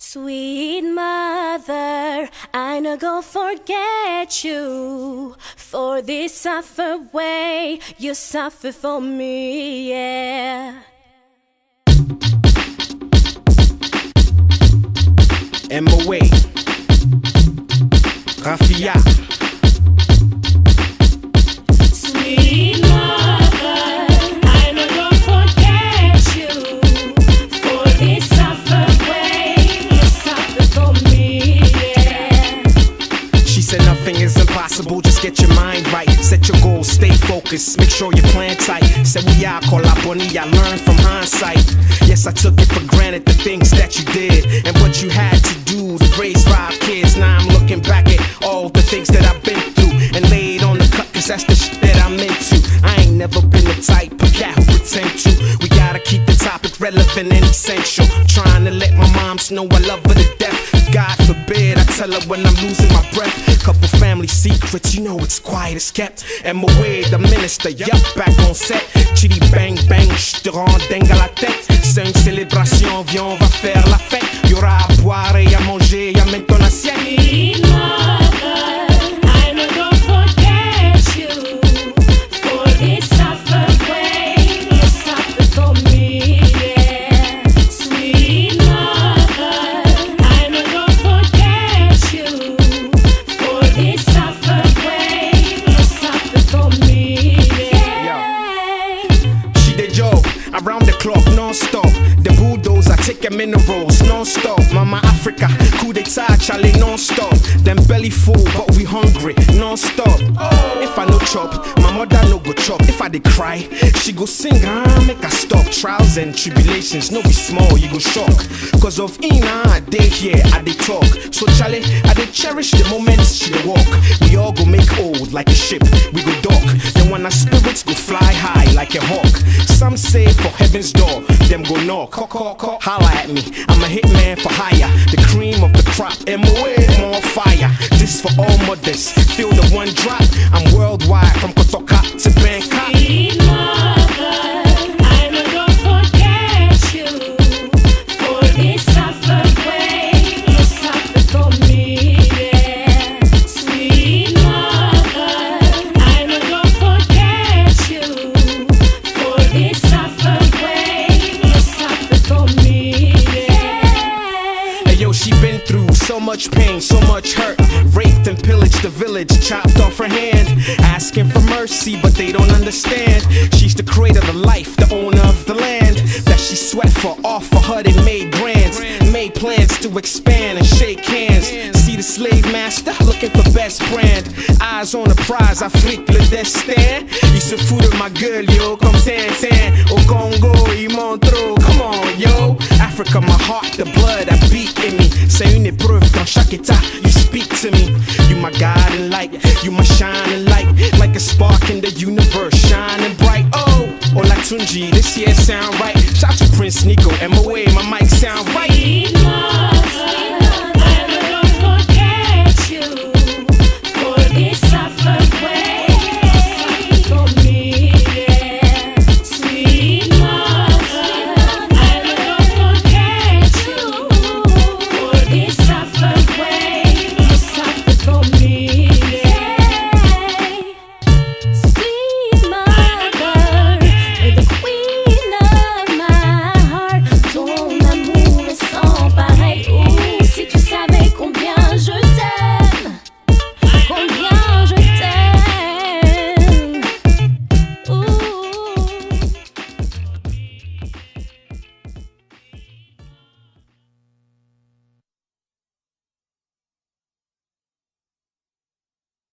Sweet mother, I no go forget you. For this suffer way, you suffer for me, yeah. Wade, Rafia, Set your goals, stay focused, make sure you plan tight. Said we are call up on I learned from hindsight. Yes, I took it for granted the things that you did and what you had to do to raise five kids. Now I'm looking back at all the things that I've been through and laid on the cut, cause that's the shit that I'm into. I ain't never been the type of cat who pretend to. We gotta keep the topic relevant and essential. Trying to let my moms know I love her when I'm losing my breath. Couple family secrets, you know it's quiet as kept. And my way, the minister, yup, back on set. Chitty bang bang, rends dingue à la tête. C'est une célébration, viens, on va faire la fête. Y'aura à boire et à manger, y'a même ton assiette. Taking minerals, non-stop. Mama Africa, coup d'etat, Charlie, non-stop. Them belly full, but we hungry, non-stop. If chop, my mother no go chop. If I dey cry, she go sing, ah, make I stop. Trials and tribulations, no be small, you go shock. Cause of Ina, I dey here, I dey talk. So Charlie, I dey cherish the moments she dey walk. We all go make old like a ship, we go dock. Then when our spirits go fly high like a hawk. Some say for heaven's door, them go knock. Holla at me, I'm a hitman for hire. The cream of the crop, MOA, more fire. This for all mothers, feel the one drop. Much pain, so much hurt. Raped and pillaged the village, chopped off her hand. Asking for mercy, but they don't understand. She's the creator of the life, the owner of the land. That she sweat for, off for her, they made brands. Made plans to expand and shake hands. See the slave master looking for best brand. Eyes on the prize, I Afrique le destin. Il se fout de ma gueule, yo, comme Tintin. Au oh, Congo, il come on, yo. Africa, my heart, the blood that beat in me. C'est une épreuve dans chaque état. You speak to me. You my guiding light. You my shining light. Like a spark in the universe, shining bright. Oh, Olatunji, this year sound right. Shout to Prince Nico, MOA, my mic sound right.